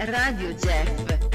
Radio Jeff.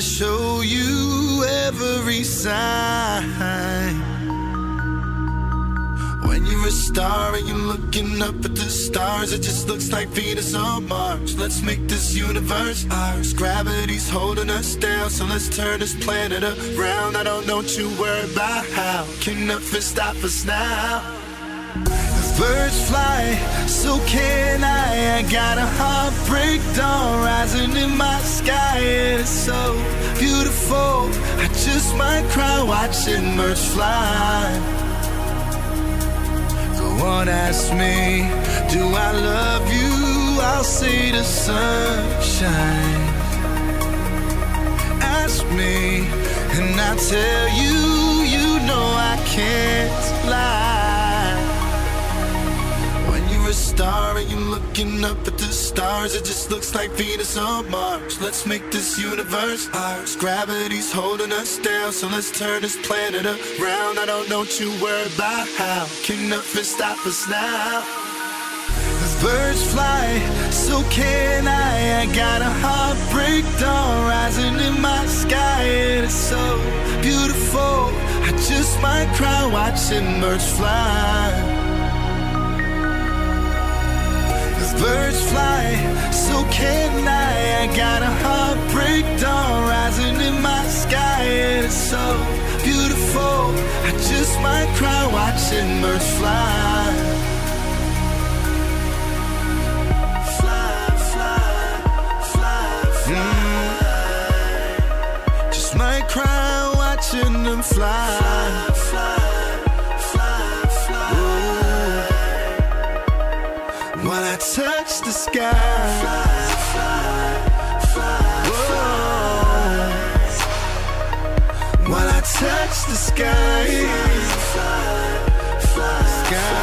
To show you every sign. When you're a star and you're looking up at the stars, it just looks like Venus on Mars. Let's make this universe ours. Gravity's holding us down, so let's turn this planet around. I don't know what you worry about how. Can nothing stop us now? Birds fly, so can I. I got a heartbreak dawn rising in my sky. and It's so beautiful. I just might cry watching birds fly. Go on, ask me, do I love you? I'll say the sunshine. Ask me, and I tell you, you know I can't lie. Star and you're looking up at the stars, it just looks like Venus on Mars. Let's make this universe ours. Gravity's holding us down, so let's turn this planet around. I don't know what you worry about how. Can nothing stop us now? Birds fly, so can I. I got a heartbreak dawn rising in my sky, and it's so beautiful. I just might cry watching birds fly. Birds fly, so can I. I got a heartbreak dawn rising in my sky, and it's so beautiful. I just might cry watching birds fly. Fly, touch the sky. Whoa. When I touch the sky. If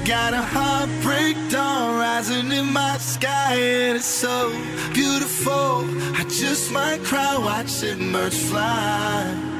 I. Got a heartbreak dawn rising in my sky, and it's so beautiful. I just might cry watching birds fly.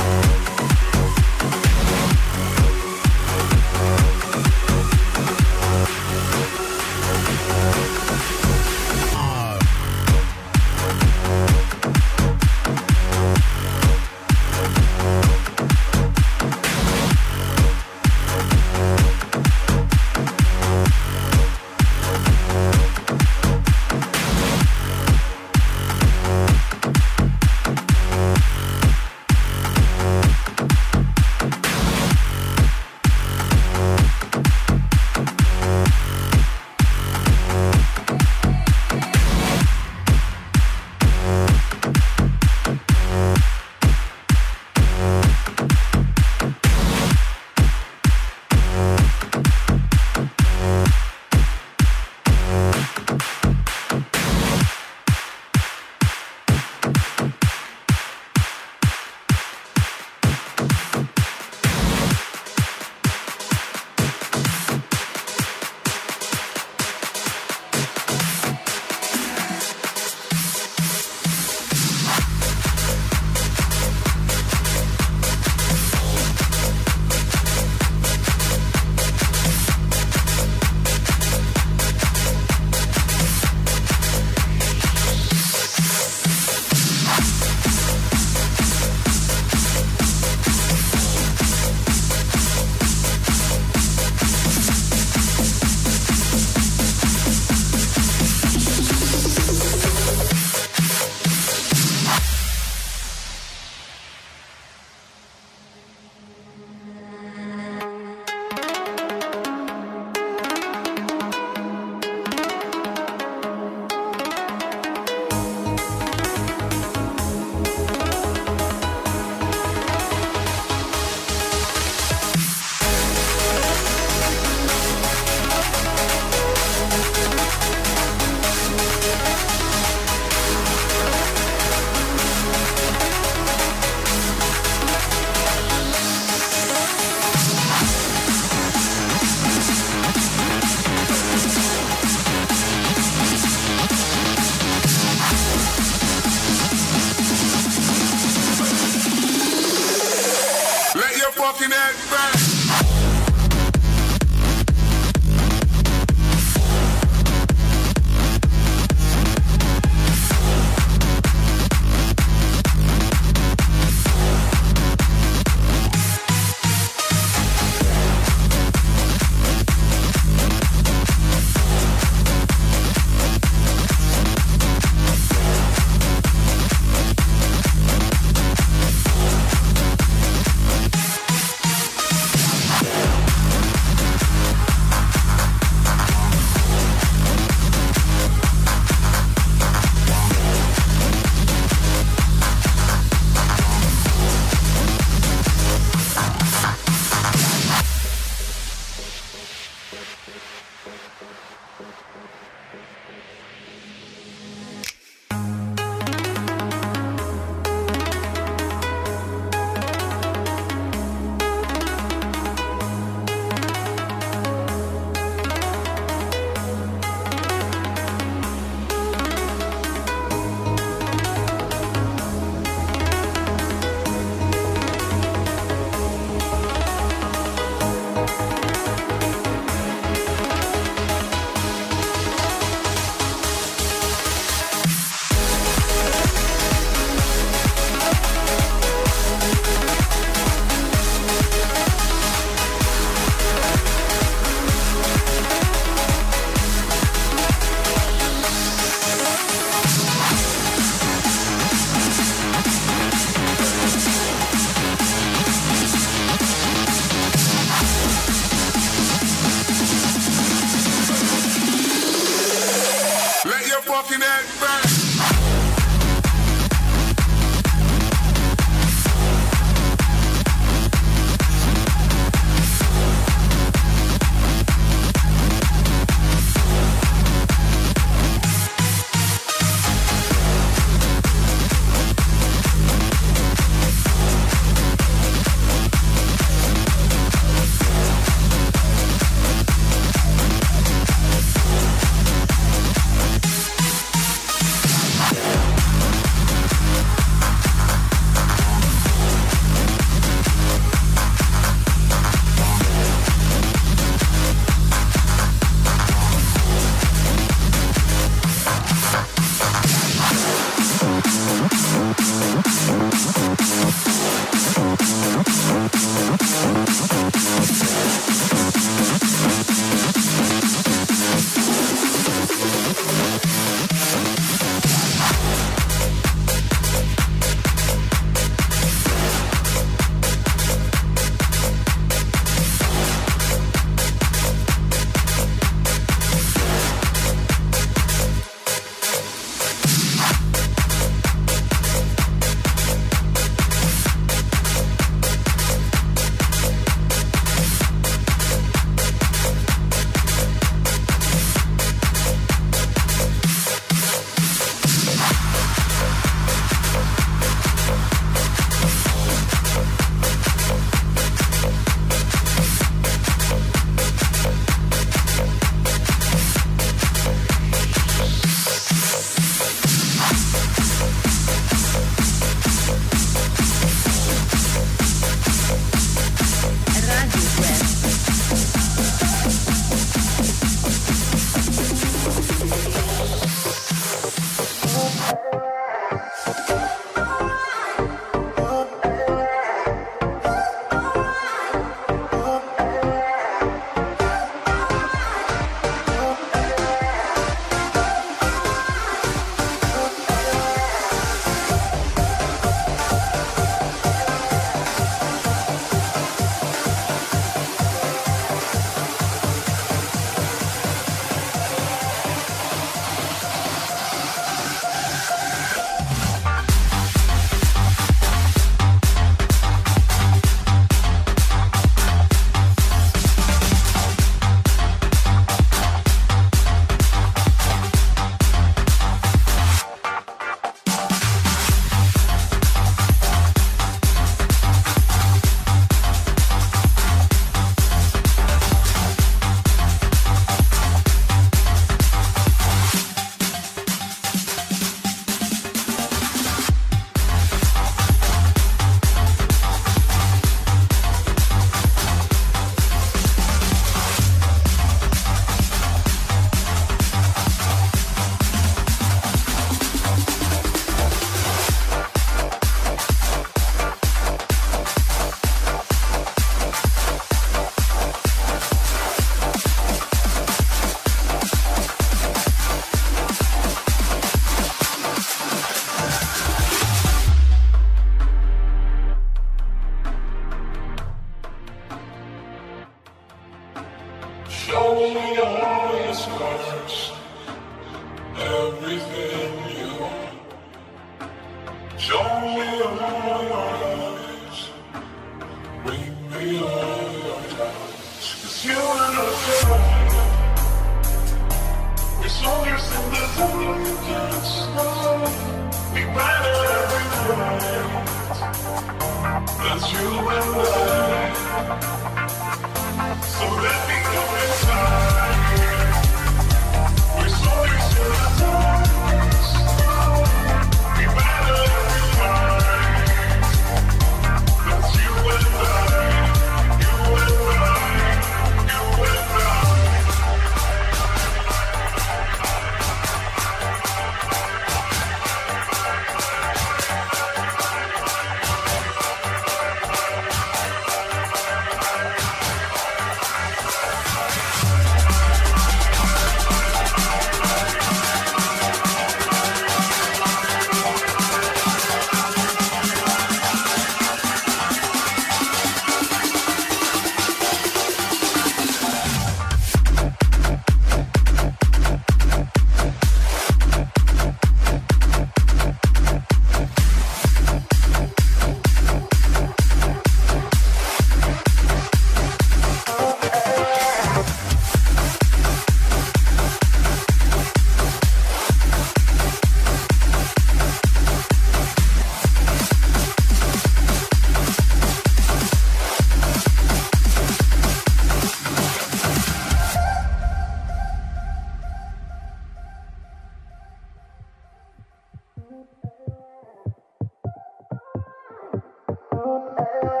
É.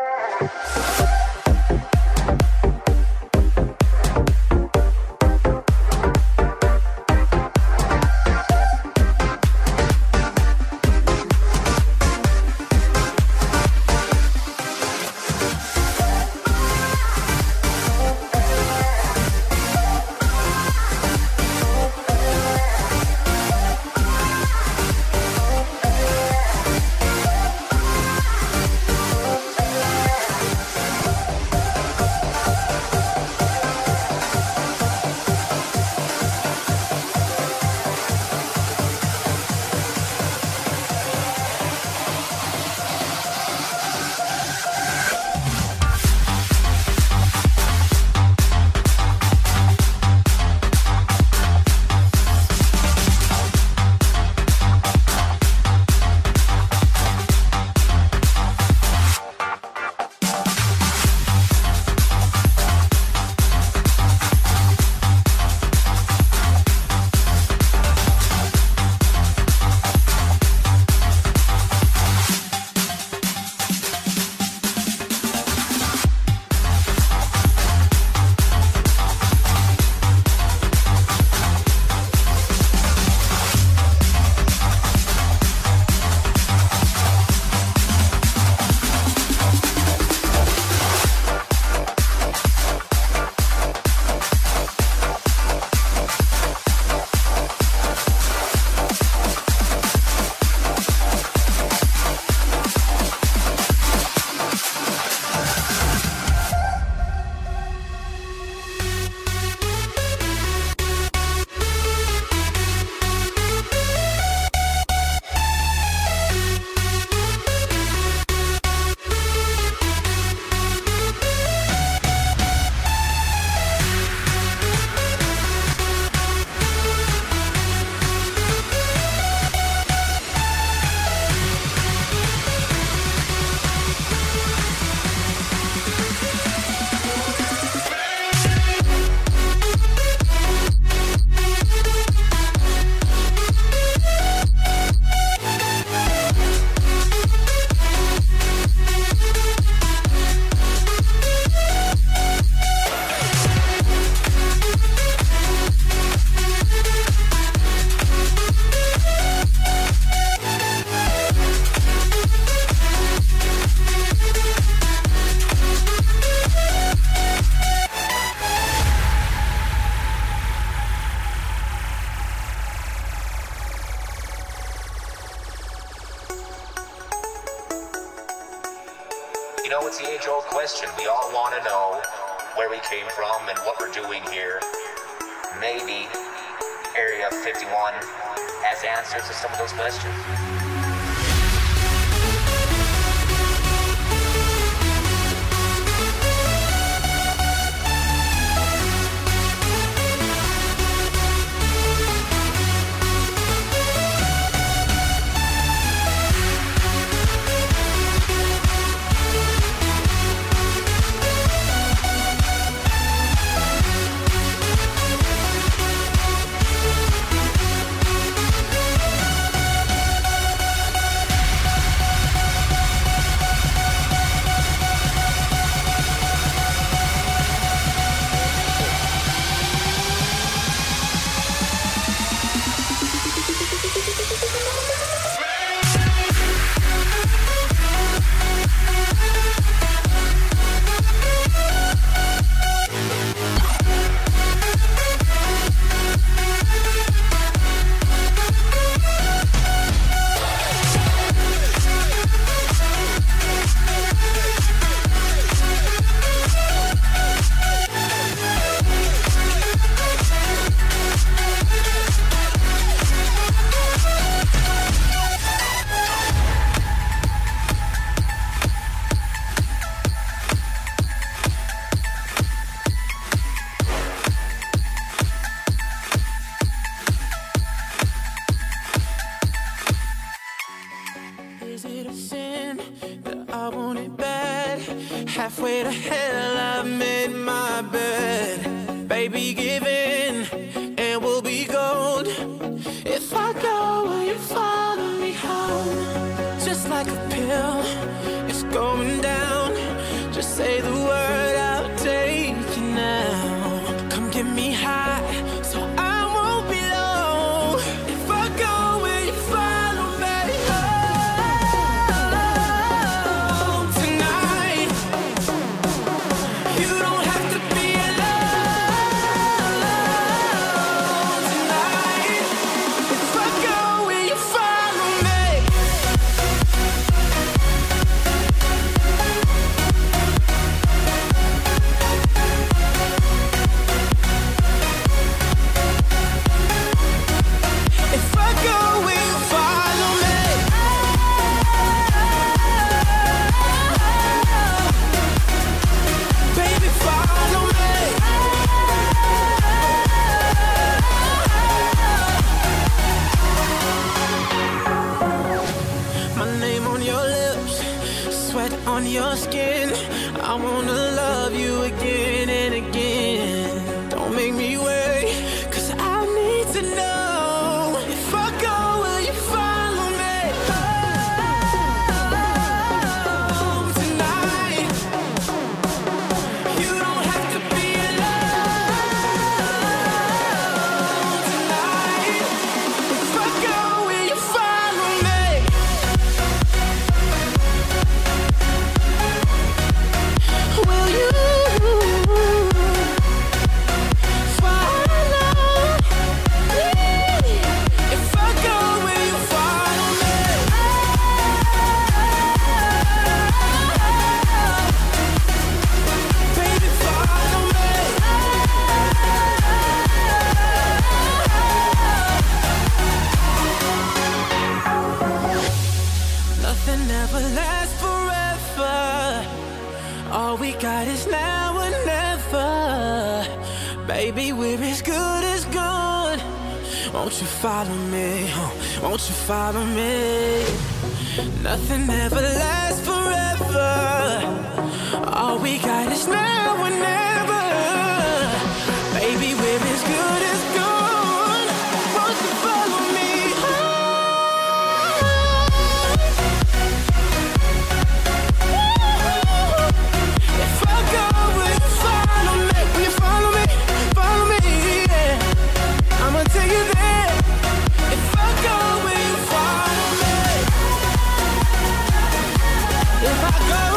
Go!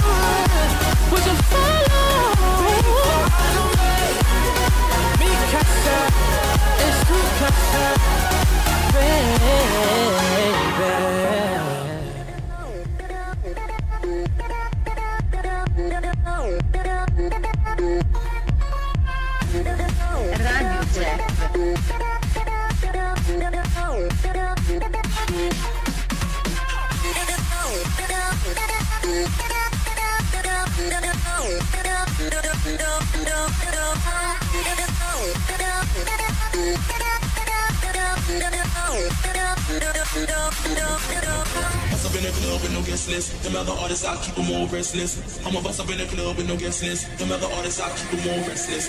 club with no guest list. Them other artists, I keep them all restless. I'm a bust up in the club with no guest list. Them other artists, I keep them all restless.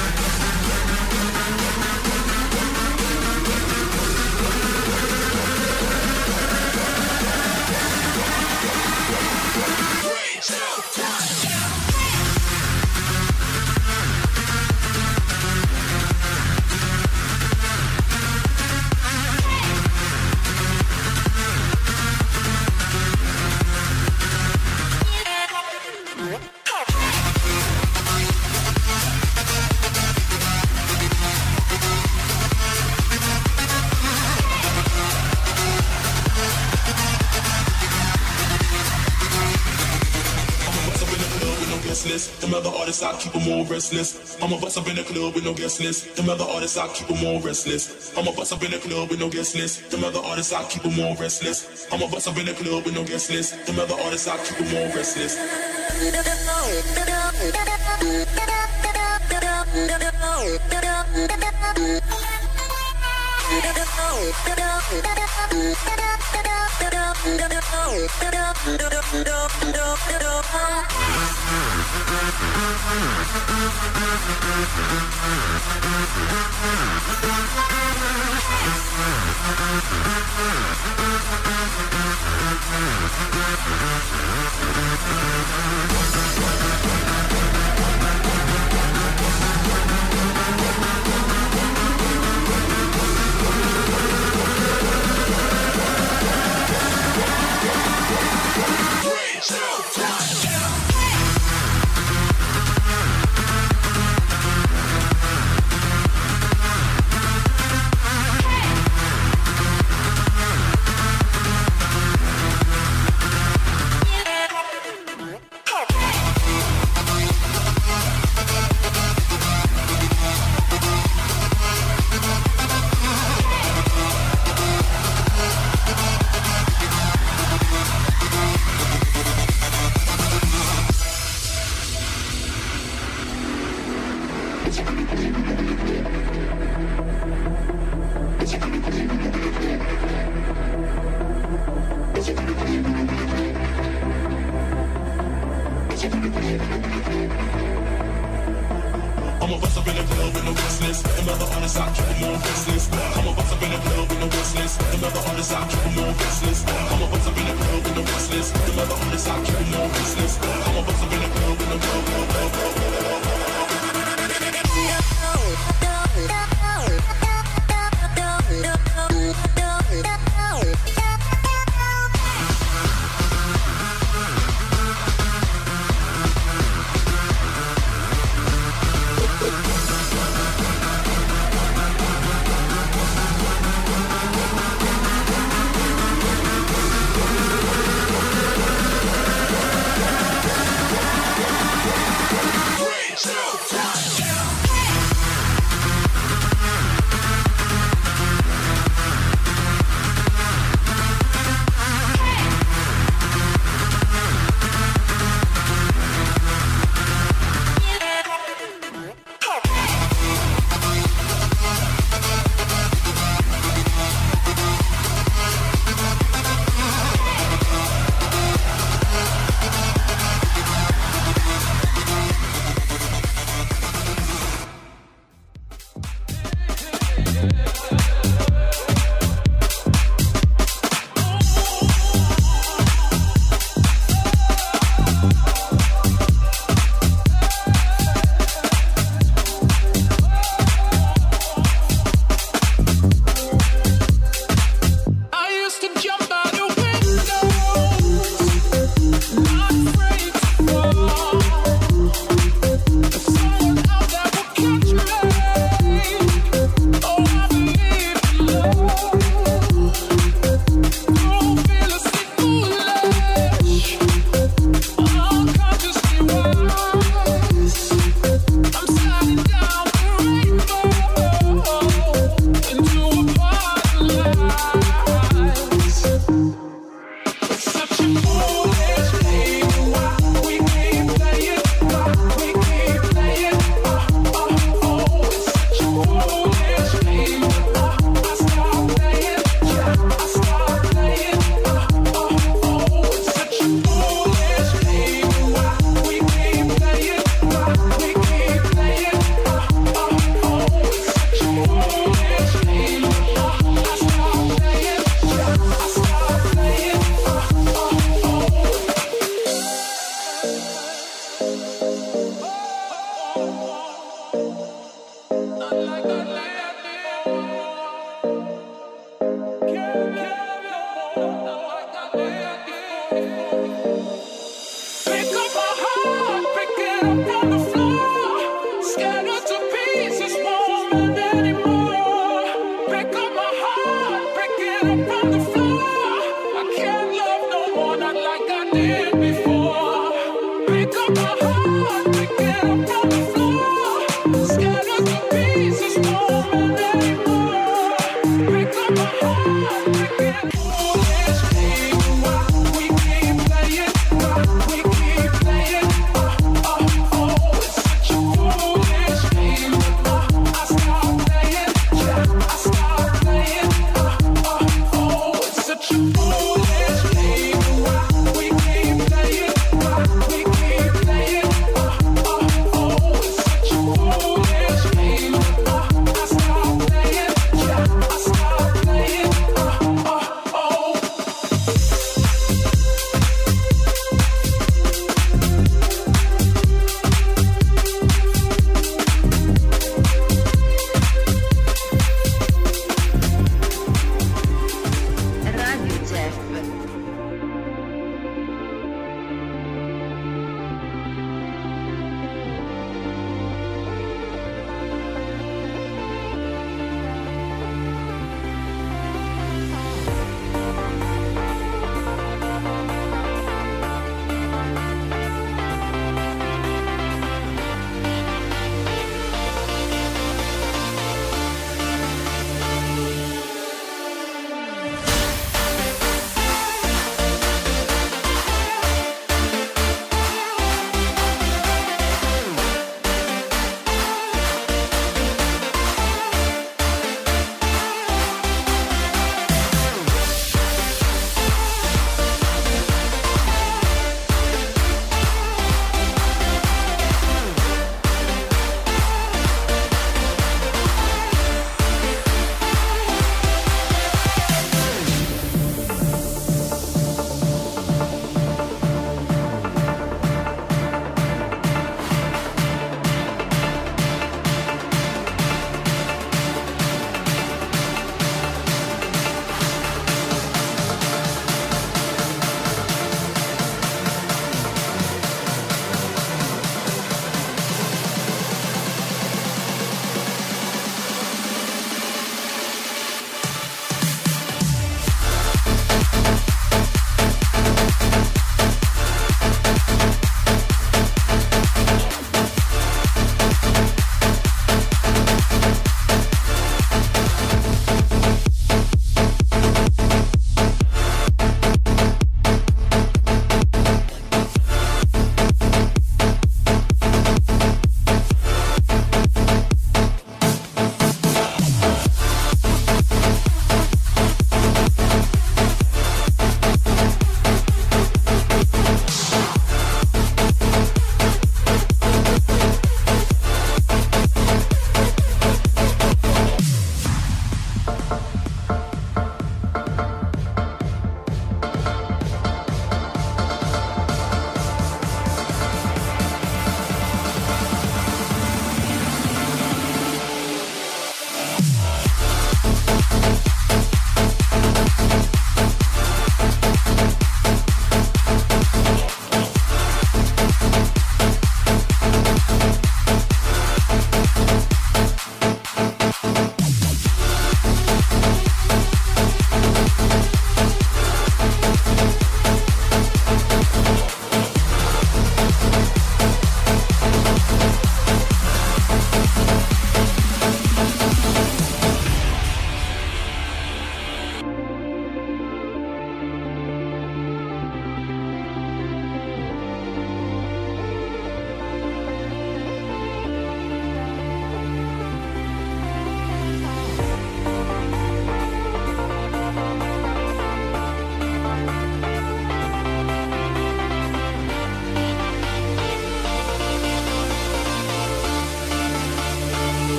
Shoot! artists, I keep them all restless. I'ma bust up in the club with no guest list. Them other artists, I keep them all restless. I'ma bust up in the club with no guest list. Them other artists, I keep them all restless. I'ma bust up in the club with no guest list. Them other artists, I keep them all restless. What the fuck?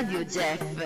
Radio Jeff.